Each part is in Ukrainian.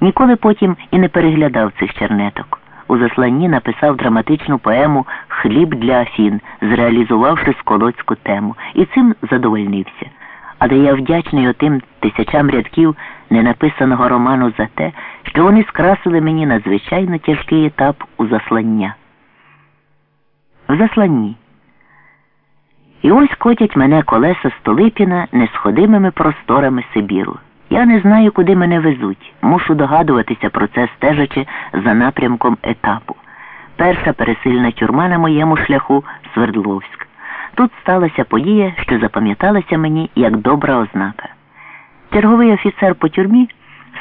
Ніколи потім і не переглядав цих чернеток. У засланні написав драматичну поему Хліб для Афін, зреалізувавши сколоцьку тему, і цим задовольнився. Але я вдячний отим тисячам рядків ненаписаного роману за те, що вони скрасили мені надзвичайно тяжкий етап у заслання. В засланні. І ось котять мене колеса Столипіна несходимими просторами Сибіру. Я не знаю, куди мене везуть. Мушу догадуватися про це, стежачи за напрямком етапу. Перша пересильна тюрма на моєму шляху Свердловськ. Тут сталася подія, що запам'яталася мені як добра ознака. Черговий офіцер по тюрмі,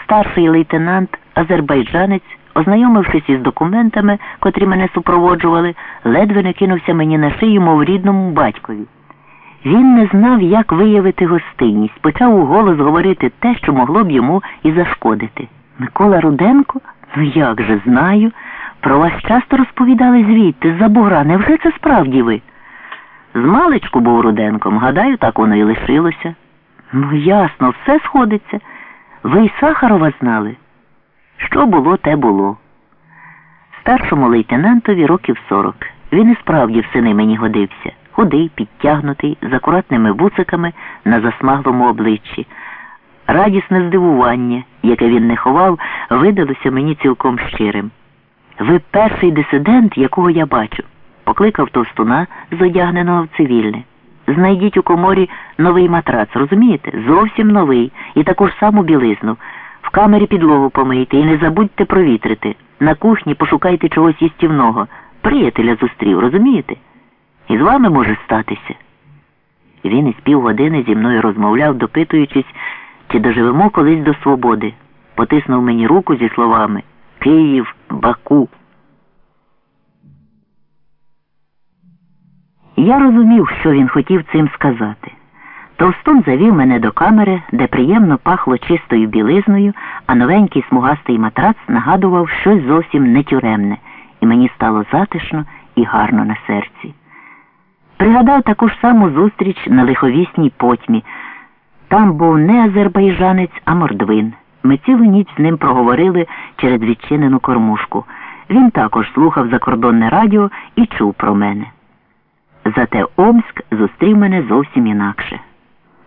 старший лейтенант, азербайджанець, ознайомившись із документами, котрі мене супроводжували, ледве не кинувся мені на шию, мов рідному батькові. Він не знав, як виявити гостинність, почав у голос говорити те, що могло б йому і зашкодити. Микола Руденко? Ну як же знаю. Про вас часто розповідали звідти, з-за бугра. Невже це справді ви? З маличку був Руденком, гадаю, так воно і лишилося. Ну, ясно, все сходиться. Ви й Сахарова знали? Що було, те було. Старшому лейтенантові років сорок. Він і справді в сини мені годився. Худий, підтягнутий, з акуратними вуциками на засмаглому обличчі. Радісне здивування, яке він не ховав, видалося мені цілком щирим. Ви перший дисидент, якого я бачу, покликав товстуна, зодягненого в цивільне. Знайдіть у коморі новий матрац, розумієте? Зовсім новий і таку ж саму білизну. В камері підлогу помийте і не забудьте провітрити. На кухні пошукайте чогось їстівного. Приятеля зустрів, розумієте? І з вами може статися. Він із півгодини зі мною розмовляв, допитуючись, чи доживемо колись до свободи. Потиснув мені руку зі словами Київ, Баку. Я розумів, що він хотів цим сказати. Товстун завів мене до камери, де приємно пахло чистою білизною, а новенький смугастий матрац нагадував щось зовсім не тюремне, і мені стало затишно і гарно на серці. Пригадав таку ж саму зустріч на лиховісній потьмі. Там був не азербайджанець, а мордвин. Ми цілу ніч з ним проговорили через відчинену кормушку. Він також слухав закордонне радіо і чув про мене. Зате Омськ зустрів мене зовсім інакше.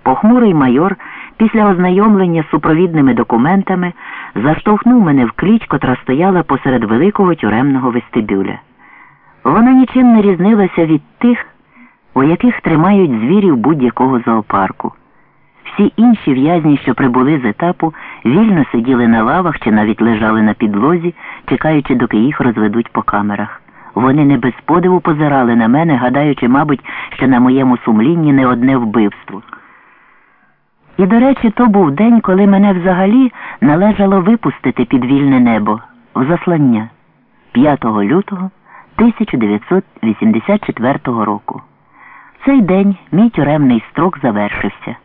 Похмурий майор після ознайомлення з супровідними документами заштовхнув мене в кліч, котра стояла посеред великого тюремного вестибюля. Вона нічим не різнилася від тих, у яких тримають звірів будь-якого зоопарку. Всі інші в'язні, що прибули з етапу, вільно сиділи на лавах чи навіть лежали на підлозі, чекаючи, доки їх розведуть по камерах. Вони не без подиву позирали на мене, гадаючи, мабуть, що на моєму сумлінні не одне вбивство. І, до речі, то був день, коли мене взагалі належало випустити під вільне небо в заслання 5 лютого 1984 року. Цей день мій тюремний строк завершився.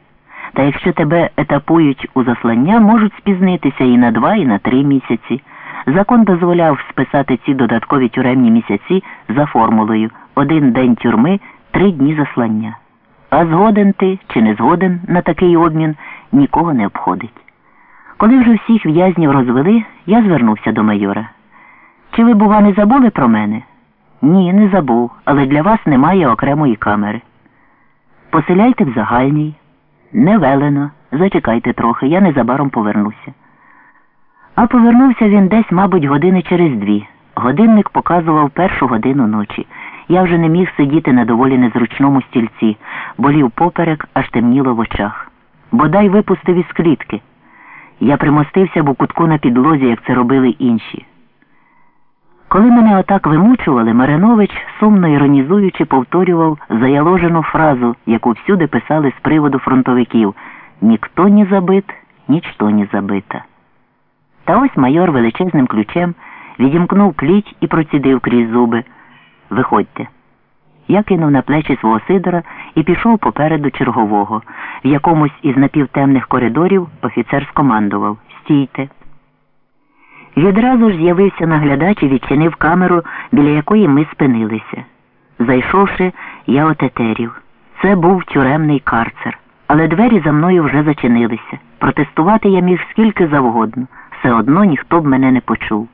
Та якщо тебе етапують у заслання, можуть спізнитися і на два, і на три місяці. Закон дозволяв списати ці додаткові тюремні місяці за формулою один день тюрми, три дні заслання. А згоден ти чи не згоден на такий обмін нікого не обходить. Коли вже всіх в'язнів розвели, я звернувся до майора. Чи ви, бува, не забули про мене? Ні, не забув, але для вас немає окремої камери. Поселяйте в загальній. Не велено. Зачекайте трохи, я незабаром повернуся. А повернувся він десь, мабуть, години через дві. Годинник показував першу годину ночі. Я вже не міг сидіти на доволі незручному стільці, болів поперек, аж темніло в очах. Бодай випустив із клітки. Я примостився в кутку на підлозі, як це робили інші. Коли мене отак вимучували, Маринович, сумно іронізуючи, повторював заяложену фразу, яку всюди писали з приводу фронтовиків Ніхто не забит, нічто не забита. Та ось майор величезним ключем відімкнув кліч і процідив крізь зуби. Виходьте. Я кинув на плечі свого Сидора і пішов попереду чергового. В якомусь із напівтемних коридорів офіцер скомандував Стійте. Відразу ж з'явився наглядач і відчинив камеру, біля якої ми спинилися. Зайшовши, я отетерів. Це був тюремний карцер, але двері за мною вже зачинилися. Протестувати я міг скільки завгодно. все одно ніхто б мене не почув.